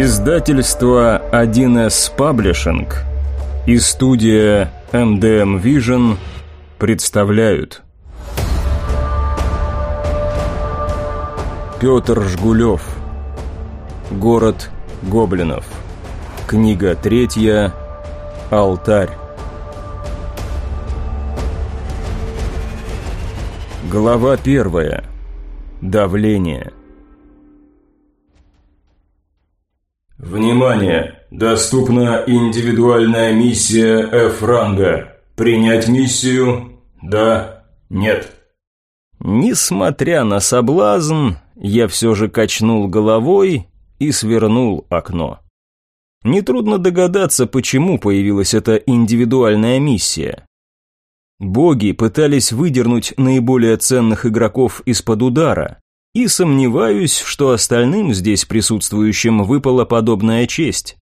Издательство 1С Паблишинг и студия MDM Vision представляют. Петр Жгулев Город гоблинов. Книга третья. Алтарь. Глава первая. Давление Внимание! Доступна индивидуальная миссия F-ранга. Принять миссию? Да? Нет? Несмотря на соблазн, я все же качнул головой и свернул окно. Нетрудно догадаться, почему появилась эта индивидуальная миссия. Боги пытались выдернуть наиболее ценных игроков из-под удара, и сомневаюсь, что остальным здесь присутствующим выпала подобная честь.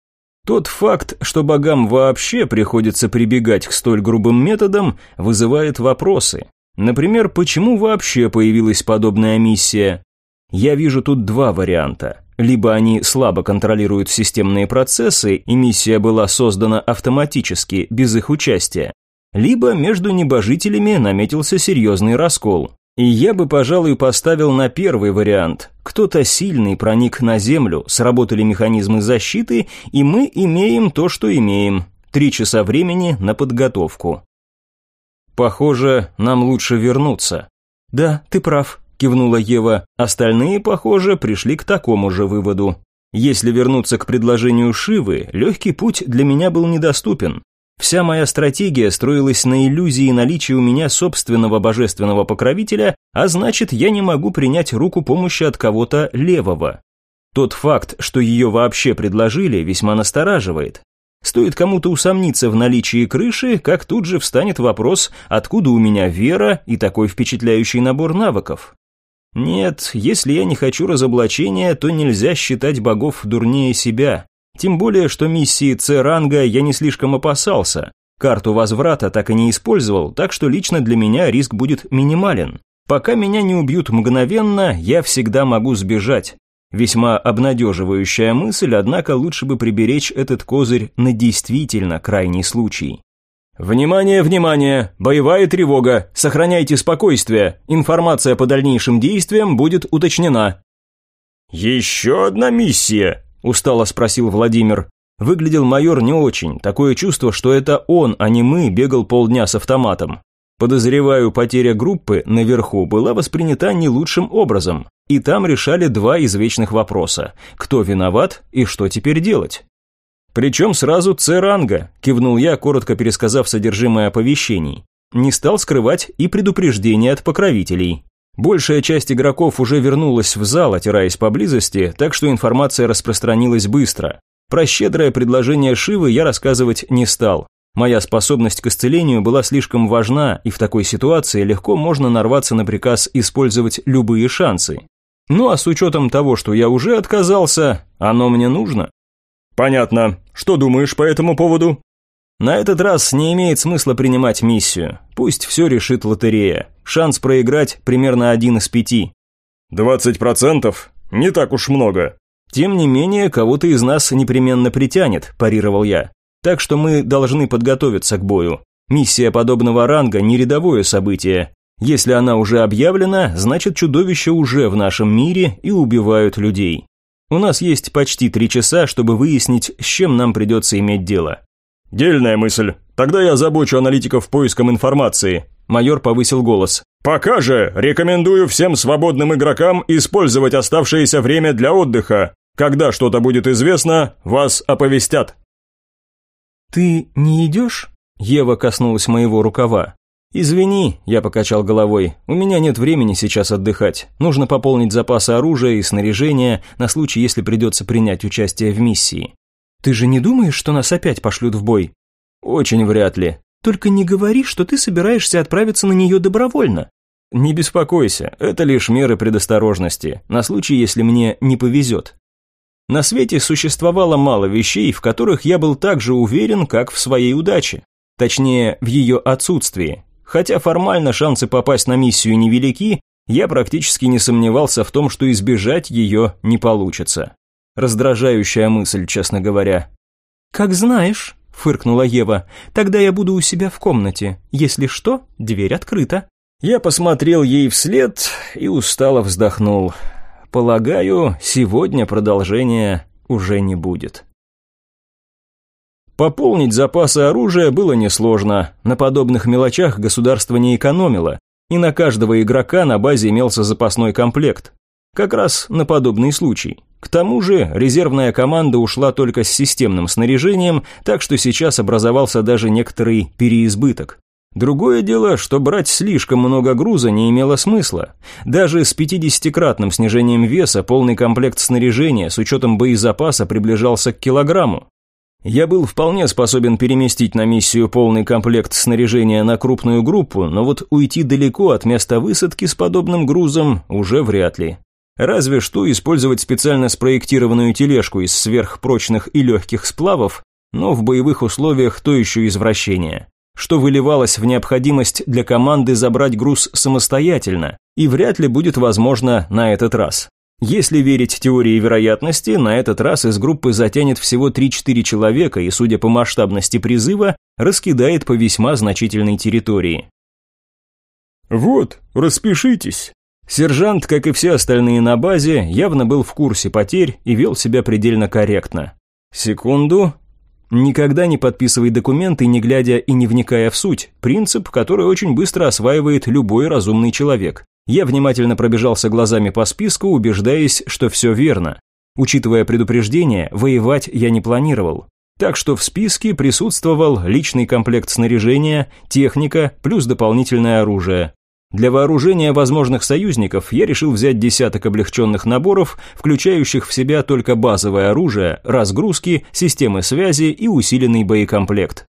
Тот факт, что богам вообще приходится прибегать к столь грубым методам, вызывает вопросы. Например, почему вообще появилась подобная миссия? Я вижу тут два варианта. Либо они слабо контролируют системные процессы, и миссия была создана автоматически, без их участия. Либо между небожителями наметился серьезный раскол. И я бы, пожалуй, поставил на первый вариант. Кто-то сильный проник на Землю, сработали механизмы защиты, и мы имеем то, что имеем. Три часа времени на подготовку. Похоже, нам лучше вернуться. Да, ты прав, кивнула Ева. Остальные, похоже, пришли к такому же выводу. Если вернуться к предложению Шивы, легкий путь для меня был недоступен. Вся моя стратегия строилась на иллюзии наличия у меня собственного божественного покровителя, а значит, я не могу принять руку помощи от кого-то левого. Тот факт, что ее вообще предложили, весьма настораживает. Стоит кому-то усомниться в наличии крыши, как тут же встанет вопрос, откуда у меня вера и такой впечатляющий набор навыков. Нет, если я не хочу разоблачения, то нельзя считать богов дурнее себя. Тем более, что миссии С-ранга я не слишком опасался. Карту возврата так и не использовал, так что лично для меня риск будет минимален. Пока меня не убьют мгновенно, я всегда могу сбежать. Весьма обнадеживающая мысль, однако лучше бы приберечь этот козырь на действительно крайний случай. «Внимание, внимание! Боевая тревога! Сохраняйте спокойствие! Информация по дальнейшим действиям будет уточнена!» «Еще одна миссия!» Устало спросил Владимир. Выглядел майор не очень, такое чувство, что это он, а не мы, бегал полдня с автоматом. Подозреваю, потеря группы наверху была воспринята не лучшим образом, и там решали два извечных вопроса – кто виноват и что теперь делать? Причем сразу С-ранга, кивнул я, коротко пересказав содержимое оповещений. Не стал скрывать и предупреждения от покровителей. Большая часть игроков уже вернулась в зал, отираясь поблизости, так что информация распространилась быстро. Про щедрое предложение Шивы я рассказывать не стал. Моя способность к исцелению была слишком важна, и в такой ситуации легко можно нарваться на приказ использовать любые шансы. Ну а с учетом того, что я уже отказался, оно мне нужно. Понятно. Что думаешь по этому поводу? На этот раз не имеет смысла принимать миссию. Пусть все решит лотерея. Шанс проиграть примерно один из пяти. «Двадцать процентов? Не так уж много». «Тем не менее, кого-то из нас непременно притянет», – парировал я. «Так что мы должны подготовиться к бою. Миссия подобного ранга – не рядовое событие. Если она уже объявлена, значит чудовища уже в нашем мире и убивают людей. У нас есть почти три часа, чтобы выяснить, с чем нам придется иметь дело. «Дельная мысль. Тогда я забочу аналитиков поиском информации». Майор повысил голос. «Пока же рекомендую всем свободным игрокам использовать оставшееся время для отдыха. Когда что-то будет известно, вас оповестят». «Ты не идешь?» Ева коснулась моего рукава. «Извини», – я покачал головой, – «у меня нет времени сейчас отдыхать. Нужно пополнить запасы оружия и снаряжения на случай, если придется принять участие в миссии». Ты же не думаешь, что нас опять пошлют в бой? Очень вряд ли. Только не говори, что ты собираешься отправиться на нее добровольно. Не беспокойся, это лишь меры предосторожности, на случай, если мне не повезет. На свете существовало мало вещей, в которых я был так же уверен, как в своей удаче. Точнее, в ее отсутствии. Хотя формально шансы попасть на миссию невелики, я практически не сомневался в том, что избежать ее не получится. Раздражающая мысль, честно говоря. «Как знаешь», – фыркнула Ева, – «тогда я буду у себя в комнате. Если что, дверь открыта». Я посмотрел ей вслед и устало вздохнул. Полагаю, сегодня продолжения уже не будет. Пополнить запасы оружия было несложно. На подобных мелочах государство не экономило, и на каждого игрока на базе имелся запасной комплект. Как раз на подобный случай. К тому же резервная команда ушла только с системным снаряжением, так что сейчас образовался даже некоторый переизбыток. Другое дело, что брать слишком много груза не имело смысла. Даже с 50-кратным снижением веса полный комплект снаряжения с учетом боезапаса приближался к килограмму. Я был вполне способен переместить на миссию полный комплект снаряжения на крупную группу, но вот уйти далеко от места высадки с подобным грузом уже вряд ли. Разве что использовать специально спроектированную тележку из сверхпрочных и легких сплавов, но в боевых условиях то еще извращение. Что выливалось в необходимость для команды забрать груз самостоятельно, и вряд ли будет возможно на этот раз. Если верить теории вероятности, на этот раз из группы затянет всего 3-4 человека и, судя по масштабности призыва, раскидает по весьма значительной территории. «Вот, распишитесь». Сержант, как и все остальные на базе, явно был в курсе потерь и вел себя предельно корректно. Секунду. Никогда не подписывай документы, не глядя и не вникая в суть. Принцип, который очень быстро осваивает любой разумный человек. Я внимательно пробежался глазами по списку, убеждаясь, что все верно. Учитывая предупреждение, воевать я не планировал. Так что в списке присутствовал личный комплект снаряжения, техника плюс дополнительное оружие. Для вооружения возможных союзников я решил взять десяток облегченных наборов, включающих в себя только базовое оружие, разгрузки, системы связи и усиленный боекомплект.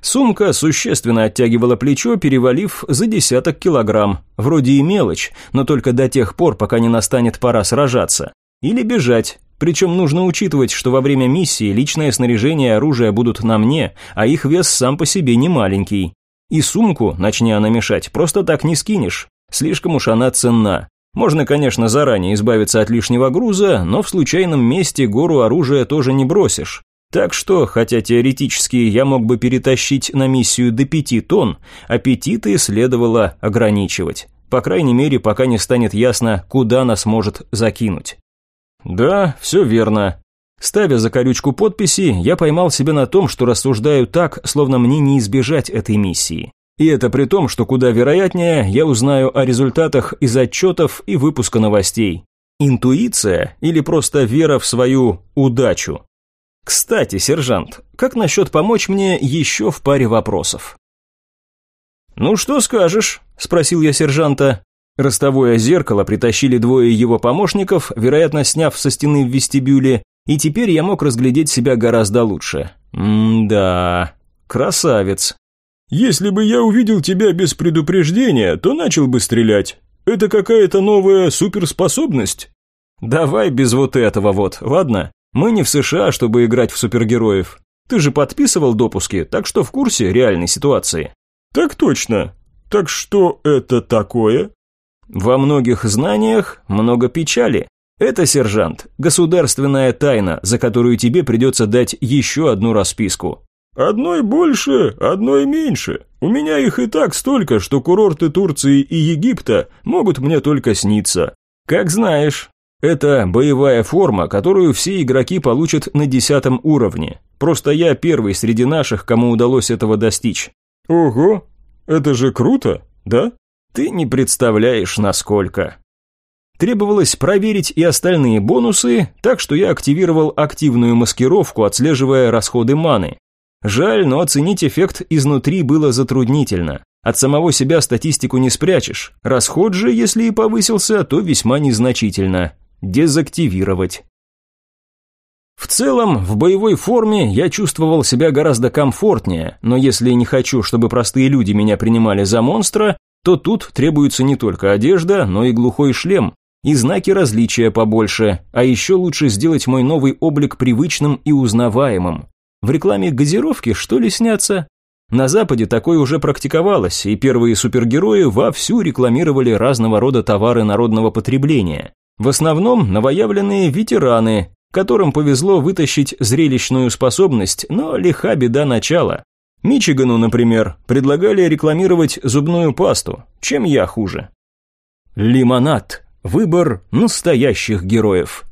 Сумка существенно оттягивала плечо, перевалив за десяток килограмм. Вроде и мелочь, но только до тех пор, пока не настанет пора сражаться. Или бежать. Причем нужно учитывать, что во время миссии личное снаряжение и оружие будут на мне, а их вес сам по себе не маленький. И сумку, начни она мешать, просто так не скинешь. Слишком уж она ценна. Можно, конечно, заранее избавиться от лишнего груза, но в случайном месте гору оружия тоже не бросишь. Так что, хотя теоретически я мог бы перетащить на миссию до пяти тонн, аппетиты следовало ограничивать. По крайней мере, пока не станет ясно, куда нас может закинуть. Да, все верно. Ставя за колючку подписи, я поймал себя на том, что рассуждаю так, словно мне не избежать этой миссии. И это при том, что куда вероятнее я узнаю о результатах из отчетов и выпуска новостей. Интуиция или просто вера в свою удачу? Кстати, сержант, как насчет помочь мне еще в паре вопросов? Ну что скажешь? спросил я сержанта. Ростовое зеркало притащили двое его помощников, вероятно, сняв со стены в вестибюле, и теперь я мог разглядеть себя гораздо лучше. М-да, красавец. Если бы я увидел тебя без предупреждения, то начал бы стрелять. Это какая-то новая суперспособность? Давай без вот этого вот, ладно? Мы не в США, чтобы играть в супергероев. Ты же подписывал допуски, так что в курсе реальной ситуации. Так точно. Так что это такое? Во многих знаниях много печали. Это, сержант, государственная тайна, за которую тебе придется дать еще одну расписку. Одной больше, одной меньше. У меня их и так столько, что курорты Турции и Египта могут мне только сниться. Как знаешь. Это боевая форма, которую все игроки получат на десятом уровне. Просто я первый среди наших, кому удалось этого достичь. Ого, это же круто, да? Ты не представляешь, насколько. Требовалось проверить и остальные бонусы, так что я активировал активную маскировку, отслеживая расходы маны. Жаль, но оценить эффект изнутри было затруднительно. От самого себя статистику не спрячешь. Расход же, если и повысился, то весьма незначительно дезактивировать. В целом, в боевой форме я чувствовал себя гораздо комфортнее, но если не хочу, чтобы простые люди меня принимали за монстра, то тут требуется не только одежда, но и глухой шлем, и знаки различия побольше, а еще лучше сделать мой новый облик привычным и узнаваемым. В рекламе газировки что ли снятся? На Западе такое уже практиковалось, и первые супергерои вовсю рекламировали разного рода товары народного потребления. В основном новоявленные ветераны, которым повезло вытащить зрелищную способность, но лиха беда начала. Мичигану, например, предлагали рекламировать зубную пасту. Чем я хуже? Лимонад. Выбор настоящих героев.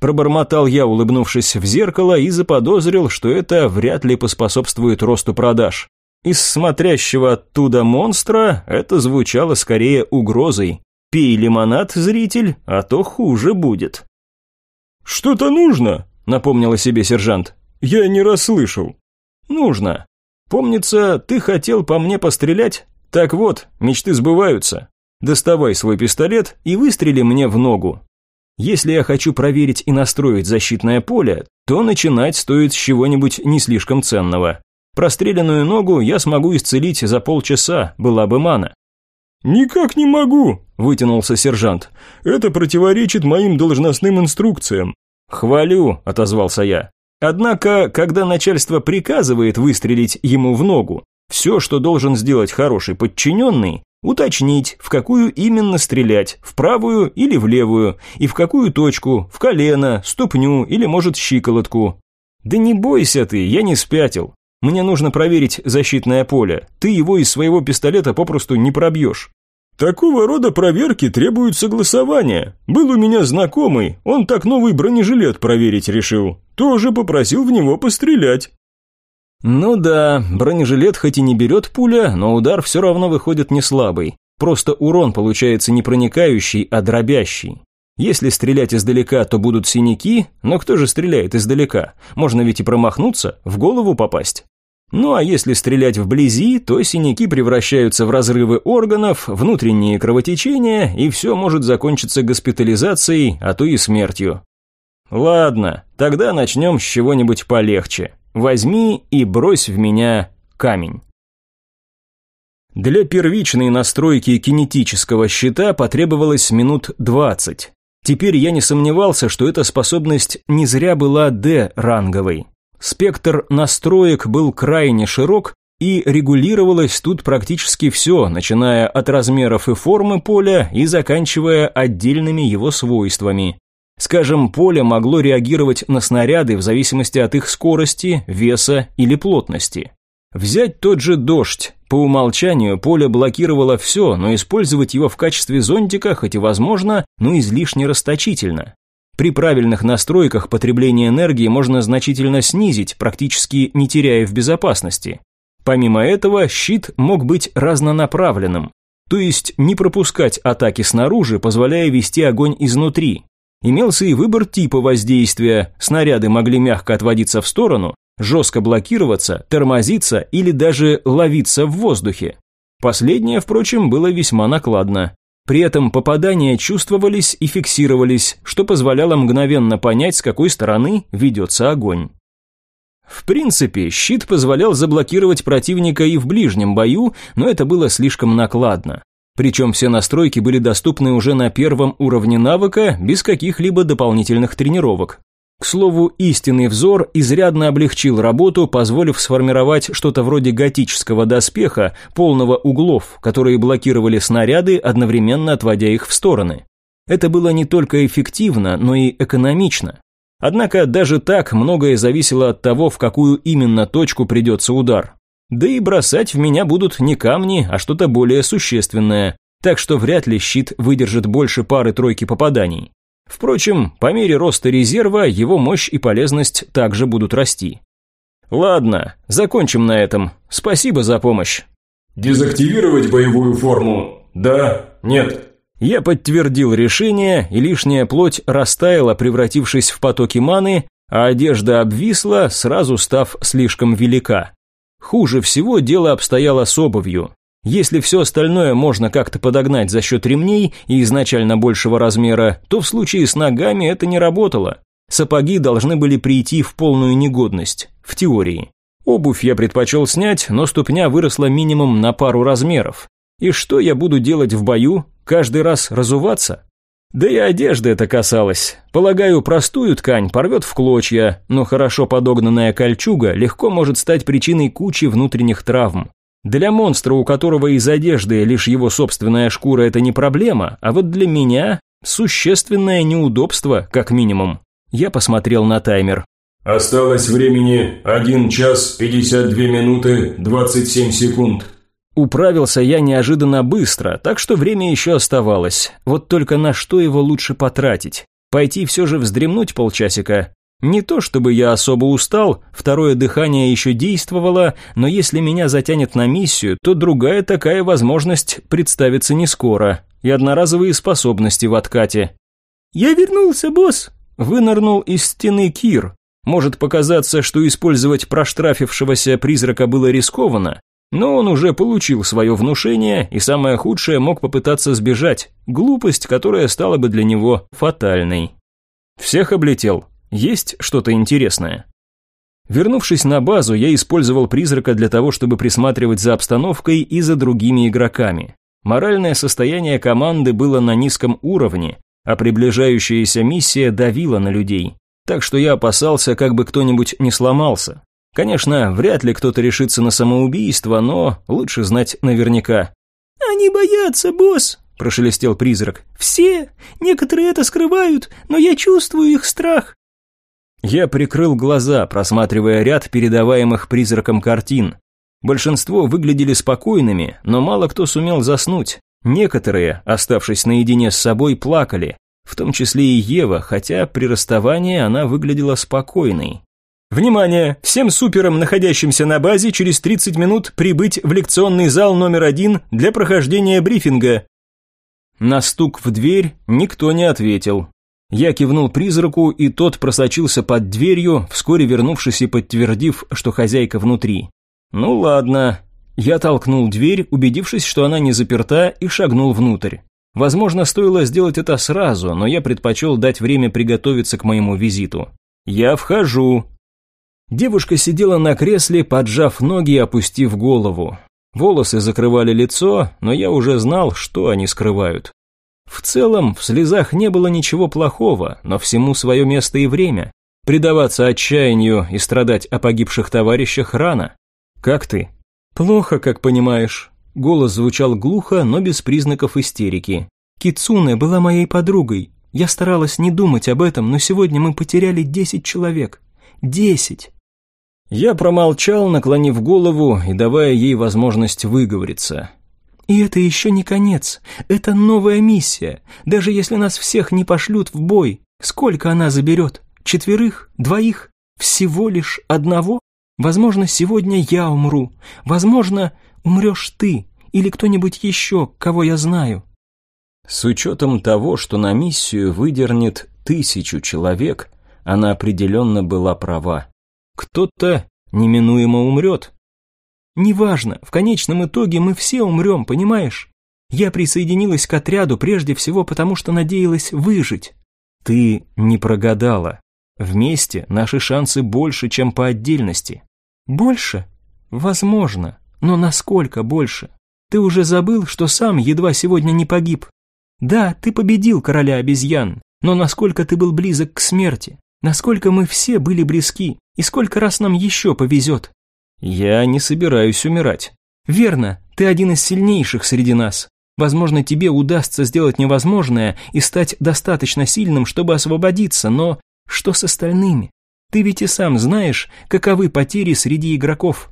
Пробормотал я, улыбнувшись в зеркало, и заподозрил, что это вряд ли поспособствует росту продаж. Из смотрящего оттуда монстра это звучало скорее угрозой. «Пей лимонад, зритель, а то хуже будет». «Что-то нужно», — напомнил о себе сержант. «Я не расслышал». «Нужно. Помнится, ты хотел по мне пострелять? Так вот, мечты сбываются. Доставай свой пистолет и выстрели мне в ногу. Если я хочу проверить и настроить защитное поле, то начинать стоит с чего-нибудь не слишком ценного. Простреленную ногу я смогу исцелить за полчаса, была бы мана. «Никак не могу», – вытянулся сержант. «Это противоречит моим должностным инструкциям». «Хвалю», – отозвался я. Однако, когда начальство приказывает выстрелить ему в ногу, все, что должен сделать хороший подчиненный, уточнить, в какую именно стрелять, в правую или в левую, и в какую точку, в колено, ступню или, может, щиколотку. Да не бойся ты, я не спятил. Мне нужно проверить защитное поле. Ты его из своего пистолета попросту не пробьешь. Такого рода проверки требуют согласования. Был у меня знакомый, он так новый бронежилет проверить решил. Тоже попросил в него пострелять. Ну да, бронежилет хоть и не берет пуля, но удар все равно выходит не слабый. Просто урон получается не проникающий, а дробящий. Если стрелять издалека, то будут синяки, но кто же стреляет издалека? Можно ведь и промахнуться, в голову попасть. Ну а если стрелять вблизи, то синяки превращаются в разрывы органов, внутренние кровотечения, и все может закончиться госпитализацией, а то и смертью. Ладно, тогда начнем с чего-нибудь полегче. Возьми и брось в меня камень. Для первичной настройки кинетического щита потребовалось минут 20. Теперь я не сомневался, что эта способность не зря была D-ранговой. Спектр настроек был крайне широк, и регулировалось тут практически все, начиная от размеров и формы поля и заканчивая отдельными его свойствами. Скажем, поле могло реагировать на снаряды в зависимости от их скорости, веса или плотности. Взять тот же дождь. По умолчанию поле блокировало все, но использовать его в качестве зонтика хоть и возможно, но излишне расточительно. При правильных настройках потребление энергии можно значительно снизить, практически не теряя в безопасности. Помимо этого, щит мог быть разнонаправленным, то есть не пропускать атаки снаружи, позволяя вести огонь изнутри. Имелся и выбор типа воздействия, снаряды могли мягко отводиться в сторону, жестко блокироваться, тормозиться или даже ловиться в воздухе. Последнее, впрочем, было весьма накладно. При этом попадания чувствовались и фиксировались, что позволяло мгновенно понять, с какой стороны ведется огонь. В принципе, щит позволял заблокировать противника и в ближнем бою, но это было слишком накладно. Причем все настройки были доступны уже на первом уровне навыка, без каких-либо дополнительных тренировок. К слову, истинный взор изрядно облегчил работу, позволив сформировать что-то вроде готического доспеха, полного углов, которые блокировали снаряды, одновременно отводя их в стороны. Это было не только эффективно, но и экономично. Однако даже так многое зависело от того, в какую именно точку придется удар. Да и бросать в меня будут не камни, а что-то более существенное, так что вряд ли щит выдержит больше пары-тройки попаданий. Впрочем, по мере роста резерва его мощь и полезность также будут расти. Ладно, закончим на этом. Спасибо за помощь. Дезактивировать боевую форму? Да, нет. Я подтвердил решение, и лишняя плоть растаяла, превратившись в потоки маны, а одежда обвисла, сразу став слишком велика. Хуже всего дело обстояло с обувью. Если все остальное можно как-то подогнать за счет ремней и изначально большего размера, то в случае с ногами это не работало. Сапоги должны были прийти в полную негодность, в теории. Обувь я предпочел снять, но ступня выросла минимум на пару размеров. И что я буду делать в бою? Каждый раз разуваться? Да и одежда это касалось. Полагаю, простую ткань порвет в клочья, но хорошо подогнанная кольчуга легко может стать причиной кучи внутренних травм. Для монстра, у которого из одежды лишь его собственная шкура, это не проблема, а вот для меня существенное неудобство, как минимум. Я посмотрел на таймер. «Осталось времени 1 час 52 минуты 27 секунд». Управился я неожиданно быстро, так что время еще оставалось. Вот только на что его лучше потратить? Пойти все же вздремнуть полчасика? Не то чтобы я особо устал, второе дыхание еще действовало, но если меня затянет на миссию, то другая такая возможность представится не скоро. И одноразовые способности в откате. «Я вернулся, босс!» Вынырнул из стены Кир. Может показаться, что использовать проштрафившегося призрака было рискованно, но он уже получил свое внушение и самое худшее мог попытаться сбежать, глупость, которая стала бы для него фатальной. Всех облетел. Есть что-то интересное? Вернувшись на базу, я использовал призрака для того, чтобы присматривать за обстановкой и за другими игроками. Моральное состояние команды было на низком уровне, а приближающаяся миссия давила на людей. Так что я опасался, как бы кто-нибудь не сломался. Конечно, вряд ли кто-то решится на самоубийство, но лучше знать наверняка. «Они боятся, босс», – прошелестел призрак. «Все. Некоторые это скрывают, но я чувствую их страх». Я прикрыл глаза, просматривая ряд передаваемых призраком картин. Большинство выглядели спокойными, но мало кто сумел заснуть. Некоторые, оставшись наедине с собой, плакали, в том числе и Ева, хотя при расставании она выглядела спокойной. Внимание! Всем суперам, находящимся на базе, через 30 минут прибыть в лекционный зал номер один для прохождения брифинга. На стук в дверь никто не ответил. Я кивнул призраку, и тот просочился под дверью, вскоре вернувшись и подтвердив, что хозяйка внутри. Ну ладно. Я толкнул дверь, убедившись, что она не заперта, и шагнул внутрь. Возможно, стоило сделать это сразу, но я предпочел дать время приготовиться к моему визиту. Я вхожу, Девушка сидела на кресле, поджав ноги и опустив голову. Волосы закрывали лицо, но я уже знал, что они скрывают. В целом, в слезах не было ничего плохого, но всему свое место и время. Предаваться отчаянию и страдать о погибших товарищах рано. Как ты? Плохо, как понимаешь. Голос звучал глухо, но без признаков истерики. Кицуне была моей подругой. Я старалась не думать об этом, но сегодня мы потеряли десять человек. Десять! Я промолчал, наклонив голову и давая ей возможность выговориться. «И это еще не конец. Это новая миссия. Даже если нас всех не пошлют в бой, сколько она заберет? Четверых? Двоих? Всего лишь одного? Возможно, сегодня я умру. Возможно, умрешь ты или кто-нибудь еще, кого я знаю». С учетом того, что на миссию выдернет тысячу человек, она определенно была права. Кто-то неминуемо умрет. Неважно, в конечном итоге мы все умрем, понимаешь? Я присоединилась к отряду прежде всего потому, что надеялась выжить. Ты не прогадала. Вместе наши шансы больше, чем по отдельности. Больше? Возможно. Но насколько больше? Ты уже забыл, что сам едва сегодня не погиб. Да, ты победил короля обезьян, но насколько ты был близок к смерти? Насколько мы все были близки, и сколько раз нам еще повезет. Я не собираюсь умирать. Верно, ты один из сильнейших среди нас. Возможно, тебе удастся сделать невозможное и стать достаточно сильным, чтобы освободиться, но что с остальными? Ты ведь и сам знаешь, каковы потери среди игроков.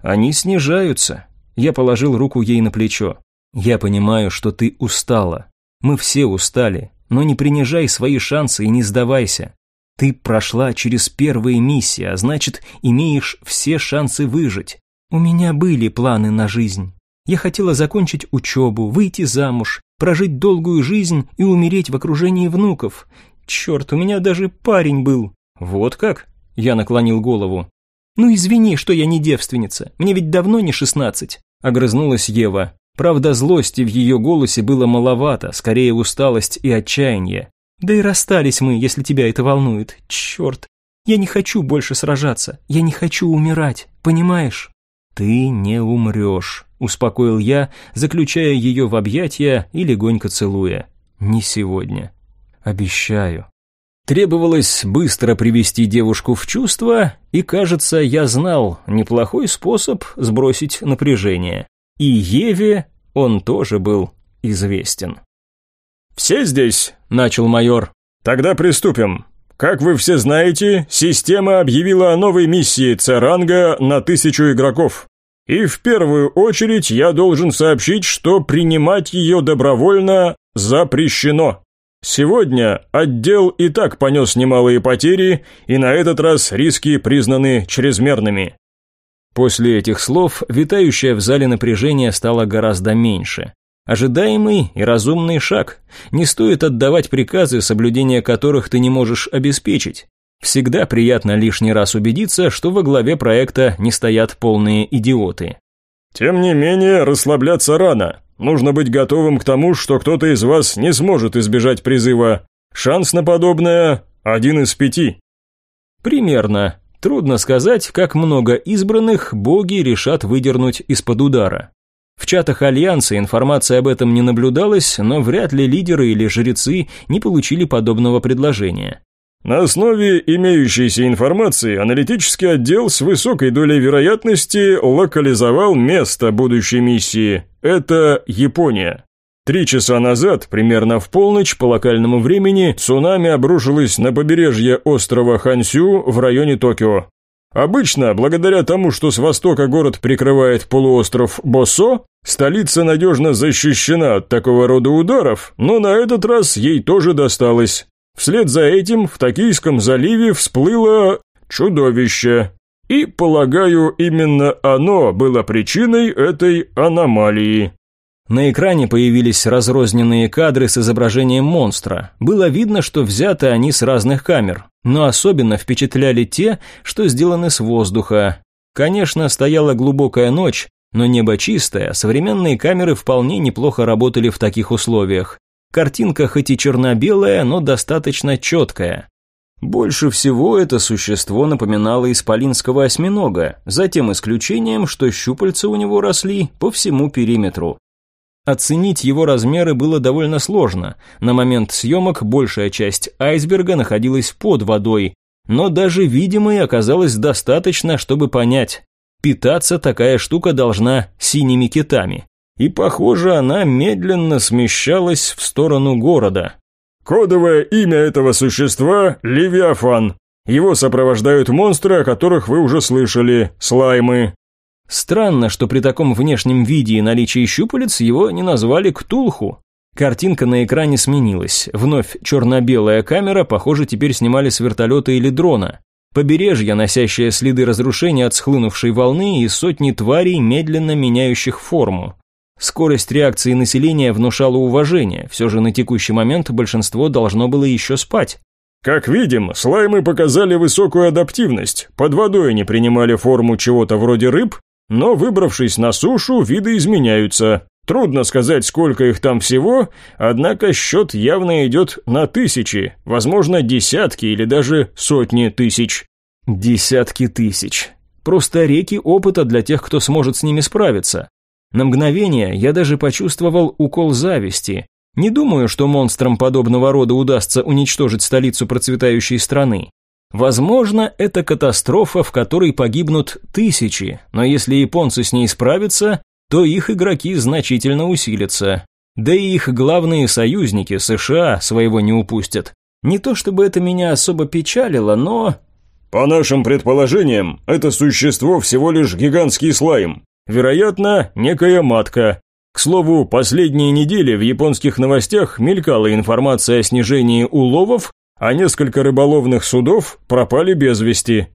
Они снижаются. Я положил руку ей на плечо. Я понимаю, что ты устала. Мы все устали, но не принижай свои шансы и не сдавайся. Ты прошла через первые миссии, а значит, имеешь все шансы выжить. У меня были планы на жизнь. Я хотела закончить учебу, выйти замуж, прожить долгую жизнь и умереть в окружении внуков. Черт, у меня даже парень был. Вот как? Я наклонил голову. Ну извини, что я не девственница. Мне ведь давно не шестнадцать. Огрызнулась Ева. Правда, злости в ее голосе было маловато, скорее усталость и отчаяние. Да и расстались мы, если тебя это волнует. Черт. Я не хочу больше сражаться. Я не хочу умирать. Понимаешь? Ты не умрешь, успокоил я, заключая ее в объятия и легонько целуя. Не сегодня. Обещаю. Требовалось быстро привести девушку в чувство, и, кажется, я знал неплохой способ сбросить напряжение. И Еве он тоже был известен. «Все здесь?» – начал майор. «Тогда приступим. Как вы все знаете, система объявила о новой миссии Церанга на тысячу игроков. И в первую очередь я должен сообщить, что принимать ее добровольно запрещено. Сегодня отдел и так понес немалые потери, и на этот раз риски признаны чрезмерными. После этих слов витающее в зале напряжение стало гораздо меньше. Ожидаемый и разумный шаг. Не стоит отдавать приказы, соблюдение которых ты не можешь обеспечить. Всегда приятно лишний раз убедиться, что во главе проекта не стоят полные идиоты. Тем не менее, расслабляться рано. Нужно быть готовым к тому, что кто-то из вас не сможет избежать призыва. Шанс на подобное один из пяти. Примерно. Трудно сказать, как много избранных боги решат выдернуть из-под удара. В чатах Альянса информация об этом не наблюдалась, но вряд ли лидеры или жрецы не получили подобного предложения. На основе имеющейся информации аналитический отдел с высокой долей вероятности локализовал место будущей миссии. Это Япония. Три часа назад, примерно в полночь по локальному времени, цунами обрушилось на побережье острова Хансю в районе Токио. Обычно, благодаря тому, что с востока город прикрывает полуостров Босо, столица надежно защищена от такого рода ударов, но на этот раз ей тоже досталось. Вслед за этим в Токийском заливе всплыло чудовище. И, полагаю, именно оно было причиной этой аномалии. На экране появились разрозненные кадры с изображением монстра. Было видно, что взяты они с разных камер, но особенно впечатляли те, что сделаны с воздуха. Конечно, стояла глубокая ночь, но небо чистое, современные камеры вполне неплохо работали в таких условиях. Картинка хоть и черно-белая, но достаточно четкая. Больше всего это существо напоминало исполинского осьминога, за тем исключением, что щупальца у него росли по всему периметру. Оценить его размеры было довольно сложно. На момент съемок большая часть айсберга находилась под водой, но даже видимой оказалось достаточно, чтобы понять. Питаться такая штука должна синими китами. И, похоже, она медленно смещалась в сторону города. Кодовое имя этого существа – Левиафан. Его сопровождают монстры, о которых вы уже слышали – слаймы. Странно, что при таком внешнем виде и наличии щупалец его не назвали Ктулху. Картинка на экране сменилась. Вновь черно-белая камера, похоже, теперь снимали с вертолета или дрона. Побережье, носящее следы разрушения от схлынувшей волны и сотни тварей, медленно меняющих форму. Скорость реакции населения внушала уважение, все же на текущий момент большинство должно было еще спать. Как видим, слаймы показали высокую адаптивность, под водой они принимали форму чего-то вроде рыб, но выбравшись на сушу, виды изменяются. Трудно сказать, сколько их там всего, однако счет явно идет на тысячи, возможно, десятки или даже сотни тысяч. Десятки тысяч. Просто реки опыта для тех, кто сможет с ними справиться. На мгновение я даже почувствовал укол зависти. Не думаю, что монстрам подобного рода удастся уничтожить столицу процветающей страны. Возможно, это катастрофа, в которой погибнут тысячи, но если японцы с ней справятся, то их игроки значительно усилятся. Да и их главные союзники, США, своего не упустят. Не то чтобы это меня особо печалило, но... По нашим предположениям, это существо всего лишь гигантский слайм. Вероятно, некая матка. К слову, последние недели в японских новостях мелькала информация о снижении уловов а несколько рыболовных судов пропали без вести.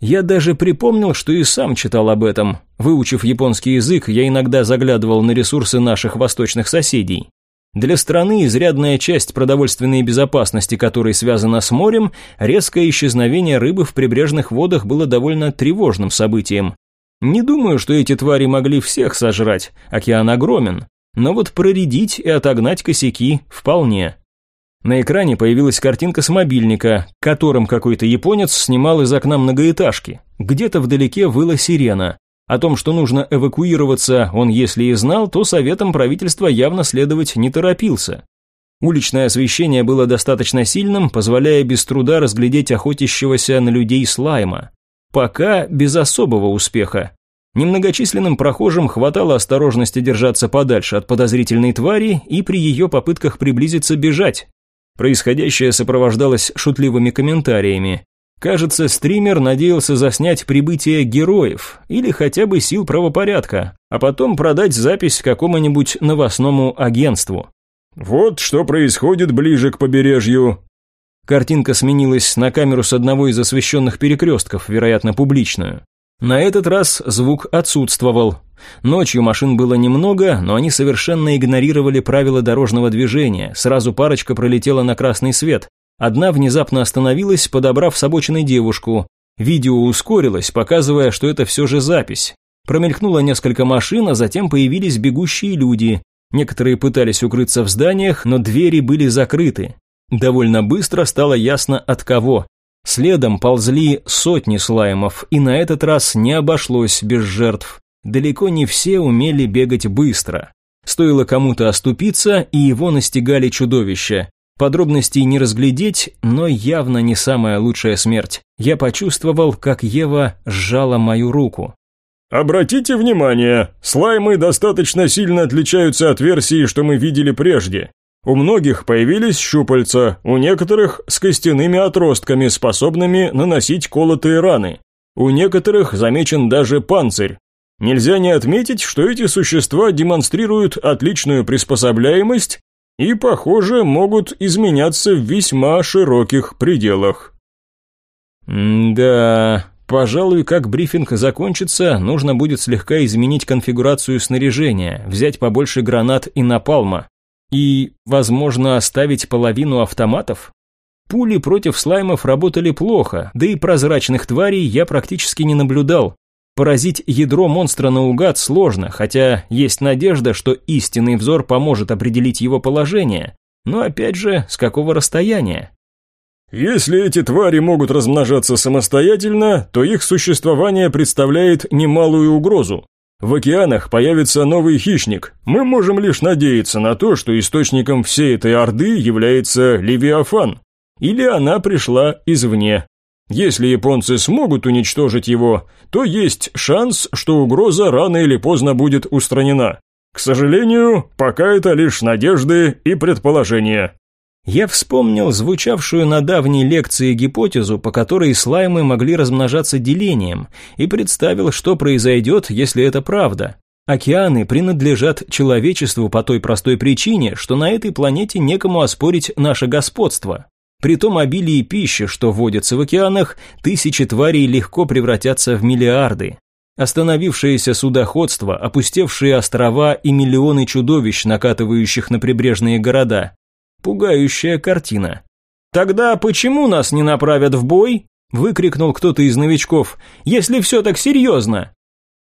Я даже припомнил, что и сам читал об этом. Выучив японский язык, я иногда заглядывал на ресурсы наших восточных соседей. Для страны изрядная часть продовольственной безопасности, которой связана с морем, резкое исчезновение рыбы в прибрежных водах было довольно тревожным событием. Не думаю, что эти твари могли всех сожрать, океан огромен, но вот проредить и отогнать косяки вполне. На экране появилась картинка с мобильника, которым какой-то японец снимал из окна многоэтажки. Где-то вдалеке выла сирена. О том, что нужно эвакуироваться, он если и знал, то советом правительства явно следовать не торопился. Уличное освещение было достаточно сильным, позволяя без труда разглядеть охотящегося на людей слайма. Пока без особого успеха. Немногочисленным прохожим хватало осторожности держаться подальше от подозрительной твари и при ее попытках приблизиться бежать. Происходящее сопровождалось шутливыми комментариями. Кажется, стример надеялся заснять прибытие героев или хотя бы сил правопорядка, а потом продать запись какому-нибудь новостному агентству. «Вот что происходит ближе к побережью». Картинка сменилась на камеру с одного из освещенных перекрестков, вероятно, публичную. На этот раз звук отсутствовал. Ночью машин было немного, но они совершенно игнорировали правила дорожного движения. Сразу парочка пролетела на красный свет. Одна внезапно остановилась, подобрав с обочины девушку. Видео ускорилось, показывая, что это все же запись. Промелькнуло несколько машин, а затем появились бегущие люди. Некоторые пытались укрыться в зданиях, но двери были закрыты. Довольно быстро стало ясно от кого. Следом ползли сотни слаймов, и на этот раз не обошлось без жертв. Далеко не все умели бегать быстро. Стоило кому-то оступиться, и его настигали чудовища. Подробностей не разглядеть, но явно не самая лучшая смерть. Я почувствовал, как Ева сжала мою руку. Обратите внимание, слаймы достаточно сильно отличаются от версии, что мы видели прежде. У многих появились щупальца, у некоторых с костяными отростками, способными наносить колотые раны. У некоторых замечен даже панцирь. Нельзя не отметить, что эти существа демонстрируют отличную приспособляемость и, похоже, могут изменяться в весьма широких пределах. да, пожалуй, как брифинг закончится, нужно будет слегка изменить конфигурацию снаряжения, взять побольше гранат и напалма. И, возможно, оставить половину автоматов? Пули против слаймов работали плохо, да и прозрачных тварей я практически не наблюдал. Поразить ядро монстра наугад сложно, хотя есть надежда, что истинный взор поможет определить его положение. Но опять же, с какого расстояния? Если эти твари могут размножаться самостоятельно, то их существование представляет немалую угрозу. В океанах появится новый хищник. Мы можем лишь надеяться на то, что источником всей этой орды является Левиафан. Или она пришла извне. Если японцы смогут уничтожить его, то есть шанс, что угроза рано или поздно будет устранена. К сожалению, пока это лишь надежды и предположения. Я вспомнил звучавшую на давней лекции гипотезу, по которой слаймы могли размножаться делением, и представил, что произойдет, если это правда. Океаны принадлежат человечеству по той простой причине, что на этой планете некому оспорить наше господство. При том обилии пищи, что водится в океанах, тысячи тварей легко превратятся в миллиарды. Остановившееся судоходство, опустевшие острова и миллионы чудовищ, накатывающих на прибрежные города. Пугающая картина. «Тогда почему нас не направят в бой?» – выкрикнул кто-то из новичков. «Если все так серьезно!»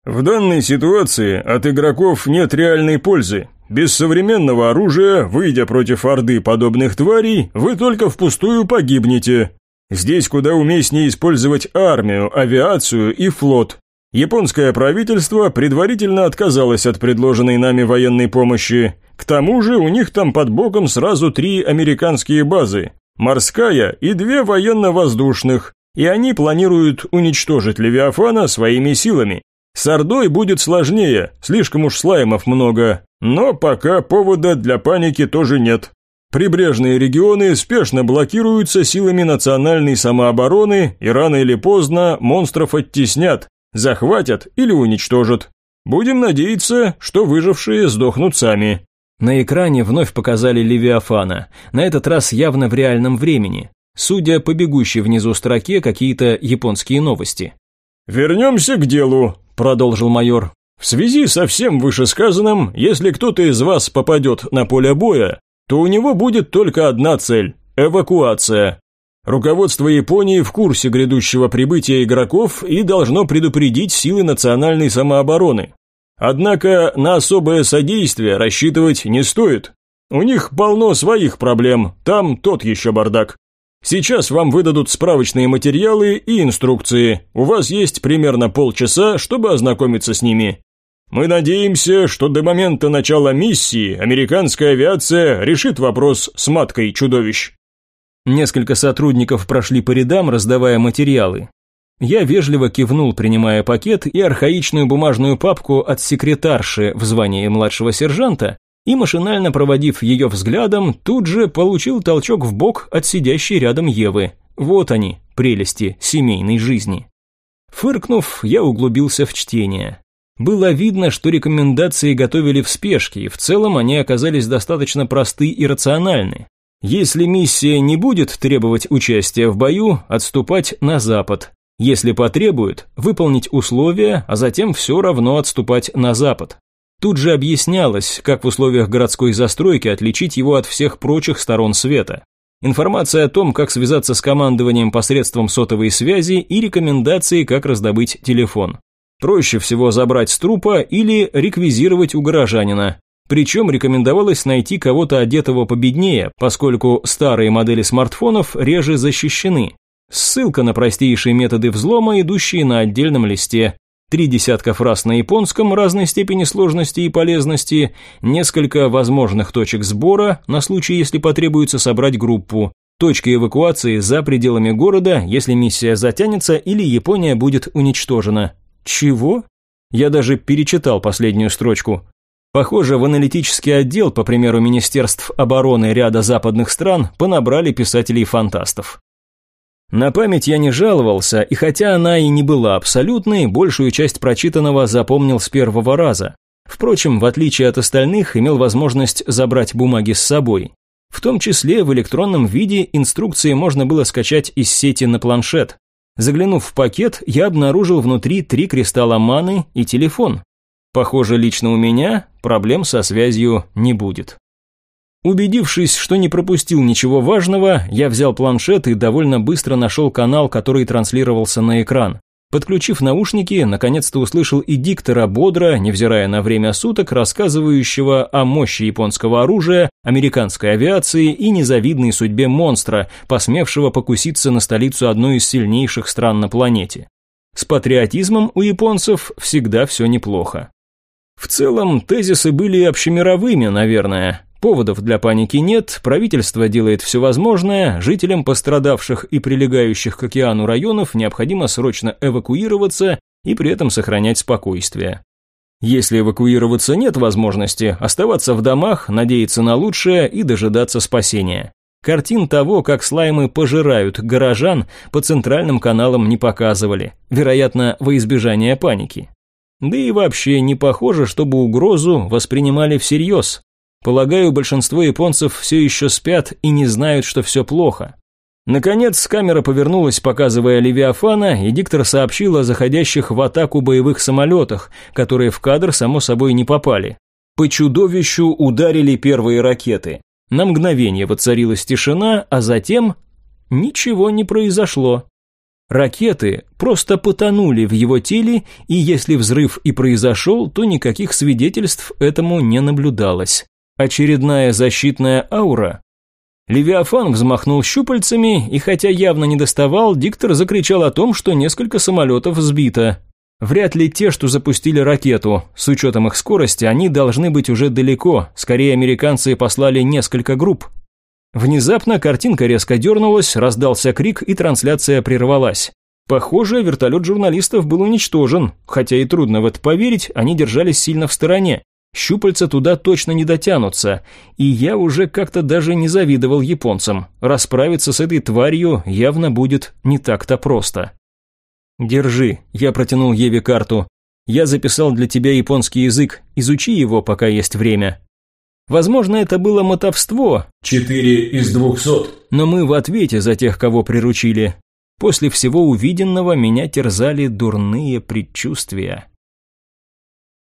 В данной ситуации от игроков нет реальной пользы. Без современного оружия, выйдя против орды подобных тварей, вы только впустую погибнете. Здесь куда уместнее использовать армию, авиацию и флот. Японское правительство предварительно отказалось от предложенной нами военной помощи. К тому же у них там под боком сразу три американские базы. Морская и две военно-воздушных. И они планируют уничтожить Левиафана своими силами. С Ордой будет сложнее, слишком уж слаймов много, но пока повода для паники тоже нет. Прибрежные регионы спешно блокируются силами национальной самообороны и рано или поздно монстров оттеснят, захватят или уничтожат. Будем надеяться, что выжившие сдохнут сами. На экране вновь показали Левиафана, на этот раз явно в реальном времени. Судя по бегущей внизу строке, какие-то японские новости. «Вернемся к делу», продолжил майор. В связи со всем вышесказанным, если кто-то из вас попадет на поле боя, то у него будет только одна цель – эвакуация. Руководство Японии в курсе грядущего прибытия игроков и должно предупредить силы национальной самообороны. Однако на особое содействие рассчитывать не стоит. У них полно своих проблем, там тот еще бардак. Сейчас вам выдадут справочные материалы и инструкции. У вас есть примерно полчаса, чтобы ознакомиться с ними. Мы надеемся, что до момента начала миссии американская авиация решит вопрос с маткой чудовищ. Несколько сотрудников прошли по рядам, раздавая материалы. Я вежливо кивнул, принимая пакет и архаичную бумажную папку от секретарши в звании младшего сержанта, и, машинально проводив ее взглядом, тут же получил толчок в бок от сидящей рядом Евы. Вот они, прелести семейной жизни. Фыркнув, я углубился в чтение. Было видно, что рекомендации готовили в спешке, и в целом они оказались достаточно просты и рациональны. Если миссия не будет требовать участия в бою, отступать на запад. Если потребует, выполнить условия, а затем все равно отступать на запад. Тут же объяснялось, как в условиях городской застройки отличить его от всех прочих сторон света. Информация о том, как связаться с командованием посредством сотовой связи и рекомендации, как раздобыть телефон. Проще всего забрать с трупа или реквизировать у горожанина. Причем рекомендовалось найти кого-то одетого победнее, поскольку старые модели смартфонов реже защищены. Ссылка на простейшие методы взлома, идущие на отдельном листе. Три десятка фраз на японском разной степени сложности и полезности, несколько возможных точек сбора на случай, если потребуется собрать группу, точки эвакуации за пределами города, если миссия затянется или Япония будет уничтожена. Чего? Я даже перечитал последнюю строчку. Похоже, в аналитический отдел, по примеру Министерств обороны ряда западных стран, понабрали писателей-фантастов. На память я не жаловался, и хотя она и не была абсолютной, большую часть прочитанного запомнил с первого раза. Впрочем, в отличие от остальных, имел возможность забрать бумаги с собой. В том числе в электронном виде инструкции можно было скачать из сети на планшет. Заглянув в пакет, я обнаружил внутри три кристалла маны и телефон. Похоже, лично у меня проблем со связью не будет. Убедившись, что не пропустил ничего важного, я взял планшет и довольно быстро нашел канал, который транслировался на экран. Подключив наушники, наконец-то услышал и диктора бодро, невзирая на время суток, рассказывающего о мощи японского оружия, американской авиации и незавидной судьбе монстра, посмевшего покуситься на столицу одной из сильнейших стран на планете. С патриотизмом у японцев всегда все неплохо. В целом, тезисы были общемировыми, наверное, Поводов для паники нет, правительство делает все возможное, жителям пострадавших и прилегающих к океану районов необходимо срочно эвакуироваться и при этом сохранять спокойствие. Если эвакуироваться нет возможности, оставаться в домах, надеяться на лучшее и дожидаться спасения. Картин того, как слаймы пожирают горожан, по центральным каналам не показывали, вероятно, во избежание паники. Да и вообще не похоже, чтобы угрозу воспринимали всерьез, Полагаю, большинство японцев все еще спят и не знают, что все плохо. Наконец, камера повернулась, показывая Левиафана, и диктор сообщил о заходящих в атаку боевых самолетах, которые в кадр, само собой, не попали. По чудовищу ударили первые ракеты. На мгновение воцарилась тишина, а затем ничего не произошло. Ракеты просто потонули в его теле, и если взрыв и произошел, то никаких свидетельств этому не наблюдалось. Очередная защитная аура. Левиафан взмахнул щупальцами, и хотя явно не доставал, диктор закричал о том, что несколько самолетов сбито. Вряд ли те, что запустили ракету. С учетом их скорости, они должны быть уже далеко. Скорее, американцы послали несколько групп. Внезапно картинка резко дернулась, раздался крик, и трансляция прервалась. Похоже, вертолет журналистов был уничтожен, хотя и трудно в это поверить, они держались сильно в стороне. Щупальца туда точно не дотянутся, и я уже как-то даже не завидовал японцам. Расправиться с этой тварью явно будет не так-то просто. «Держи», – я протянул Еве карту. «Я записал для тебя японский язык, изучи его, пока есть время». Возможно, это было мотовство. Четыре из двухсот. Но мы в ответе за тех, кого приручили. После всего увиденного меня терзали дурные предчувствия.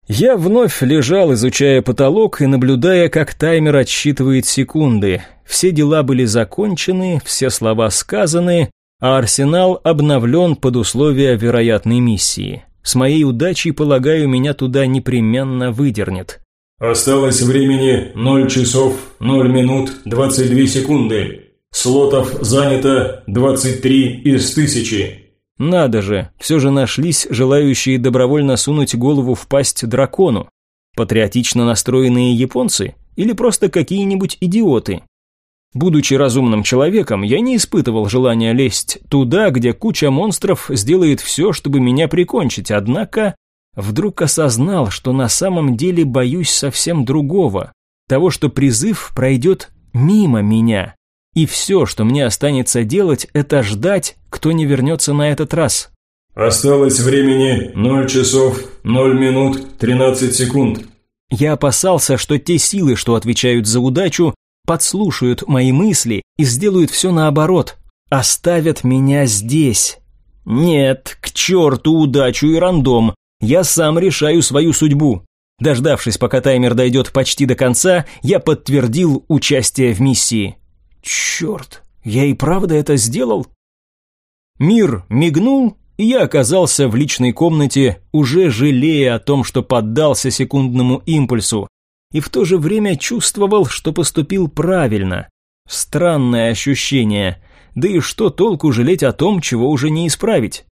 Я вновь лежал, изучая потолок и наблюдая, как таймер отсчитывает секунды. Все дела были закончены, все слова сказаны, а арсенал обновлен под условия вероятной миссии. С моей удачей, полагаю, меня туда непременно выдернет. Осталось времени 0 часов 0 минут 22 секунды. Слотов занято 23 из тысячи. Надо же, все же нашлись желающие добровольно сунуть голову в пасть дракону. Патриотично настроенные японцы или просто какие-нибудь идиоты? Будучи разумным человеком, я не испытывал желания лезть туда, где куча монстров сделает все, чтобы меня прикончить, однако вдруг осознал, что на самом деле боюсь совсем другого. того, что призыв пройдет мимо меня. И все, что мне останется делать, это ждать, кто не вернется на этот раз. Осталось времени 0 часов 0 минут 13 секунд. Я опасался, что те силы, что отвечают за удачу, подслушают мои мысли и сделают все наоборот. Оставят меня здесь. Нет, к черту удачу и рандом. Я сам решаю свою судьбу. Дождавшись, пока таймер дойдет почти до конца, я подтвердил участие в миссии. Черт, я и правда это сделал? Мир мигнул, и я оказался в личной комнате, уже жалея о том, что поддался секундному импульсу, и в то же время чувствовал, что поступил правильно. Странное ощущение. Да и что толку жалеть о том, чего уже не исправить?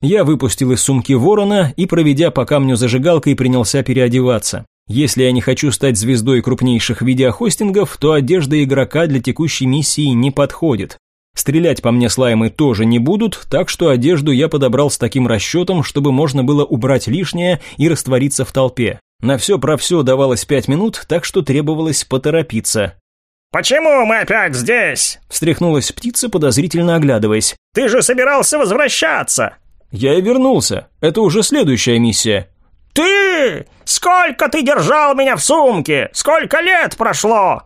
Я выпустил из сумки ворона и, проведя по камню зажигалкой, принялся переодеваться. Если я не хочу стать звездой крупнейших видеохостингов, то одежда игрока для текущей миссии не подходит. Стрелять по мне слаймы тоже не будут, так что одежду я подобрал с таким расчетом, чтобы можно было убрать лишнее и раствориться в толпе. На все про все давалось пять минут, так что требовалось поторопиться. «Почему мы опять здесь?» – встряхнулась птица, подозрительно оглядываясь. «Ты же собирался возвращаться!» «Я и вернулся. Это уже следующая миссия. «Ты! Сколько ты держал меня в сумке? Сколько лет прошло?»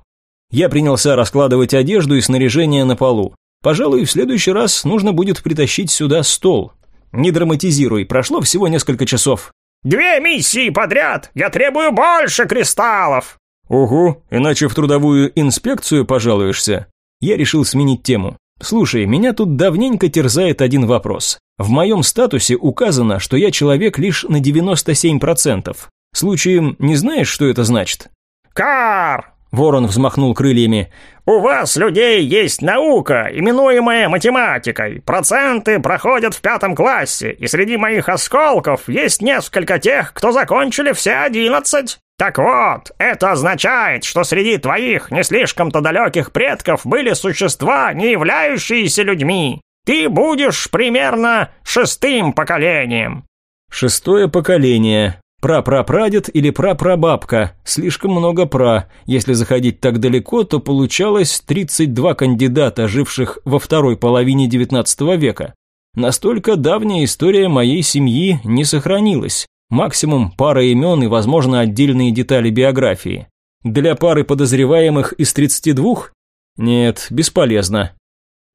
Я принялся раскладывать одежду и снаряжение на полу. Пожалуй, в следующий раз нужно будет притащить сюда стол. Не драматизируй, прошло всего несколько часов. «Две миссии подряд! Я требую больше кристаллов!» «Угу, иначе в трудовую инспекцию пожалуешься». Я решил сменить тему. «Слушай, меня тут давненько терзает один вопрос. В моем статусе указано, что я человек лишь на 97%. Случаем не знаешь, что это значит? «Кар!» – Ворон взмахнул крыльями. «У вас, людей, есть наука, именуемая математикой. Проценты проходят в пятом классе, и среди моих осколков есть несколько тех, кто закончили все одиннадцать. Так вот, это означает, что среди твоих не слишком-то далеких предков были существа, не являющиеся людьми. Ты будешь примерно шестым поколением». «Шестое поколение. Прапрапрадед или прапрабабка. Слишком много пра. Если заходить так далеко, то получалось 32 кандидата, живших во второй половине XIX века. Настолько давняя история моей семьи не сохранилась. Максимум пара имен и, возможно, отдельные детали биографии. Для пары подозреваемых из 32? Нет, бесполезно.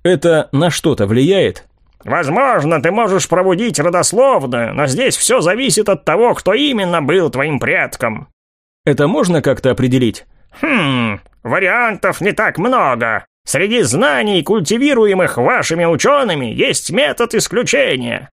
Это на что-то влияет? Возможно, ты можешь пробудить родословную, но здесь все зависит от того, кто именно был твоим предком. Это можно как-то определить? Хм, вариантов не так много. Среди знаний, культивируемых вашими учеными, есть метод исключения.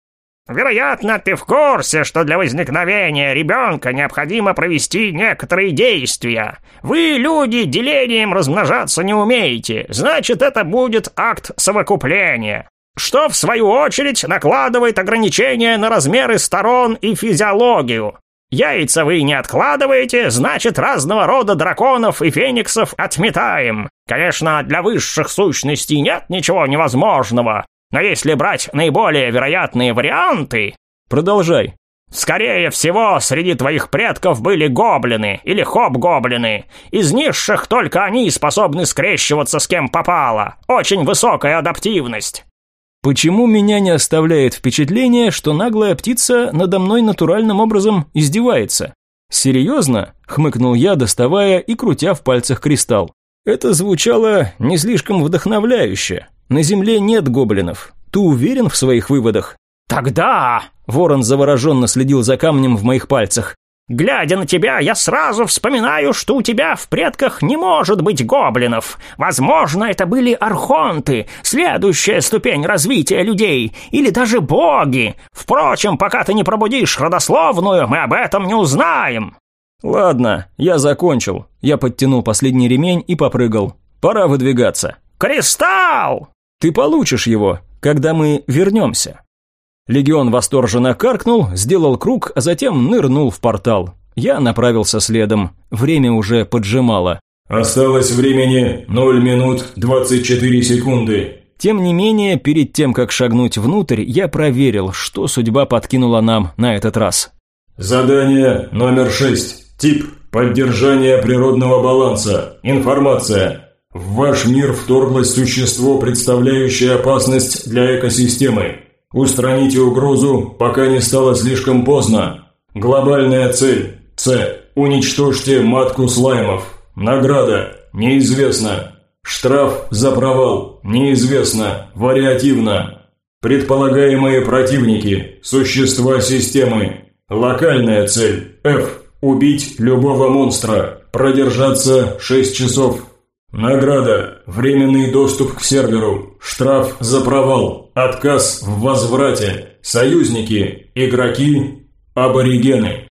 Вероятно, ты в курсе, что для возникновения ребенка необходимо провести некоторые действия. Вы, люди, делением размножаться не умеете, значит, это будет акт совокупления. Что, в свою очередь, накладывает ограничения на размеры сторон и физиологию. Яйца вы не откладываете, значит, разного рода драконов и фениксов отметаем. Конечно, для высших сущностей нет ничего невозможного, но если брать наиболее вероятные варианты... Продолжай. Скорее всего, среди твоих предков были гоблины или хоб-гоблины. Из низших только они способны скрещиваться с кем попало. Очень высокая адаптивность. Почему меня не оставляет впечатление, что наглая птица надо мной натуральным образом издевается? Серьезно? хмыкнул я, доставая и крутя в пальцах кристалл. Это звучало не слишком вдохновляюще. На земле нет гоблинов. Ты уверен в своих выводах? Тогда, Ворон завороженно следил за камнем в моих пальцах. Глядя на тебя, я сразу вспоминаю, что у тебя в предках не может быть гоблинов. Возможно, это были архонты, следующая ступень развития людей, или даже боги. Впрочем, пока ты не пробудишь родословную, мы об этом не узнаем. Ладно, я закончил. Я подтянул последний ремень и попрыгал. Пора выдвигаться. Кристалл! Ты получишь его, когда мы вернемся. Легион восторженно каркнул, сделал круг, а затем нырнул в портал. Я направился следом. Время уже поджимало. Осталось времени 0 минут 24 секунды. Тем не менее, перед тем, как шагнуть внутрь, я проверил, что судьба подкинула нам на этот раз. Задание номер 6. Тип – поддержание природного баланса. Информация. В ваш мир вторглось существо, представляющее опасность для экосистемы. Устраните угрозу, пока не стало слишком поздно. Глобальная цель. С. Уничтожьте матку слаймов. Награда. Неизвестно. Штраф за провал. Неизвестно. Вариативно. Предполагаемые противники. Существа системы. Локальная цель. F. Убить любого монстра. Продержаться 6 часов. Награда. Временный доступ к серверу. Штраф за провал. Отказ в возврате. Союзники. Игроки. Аборигены.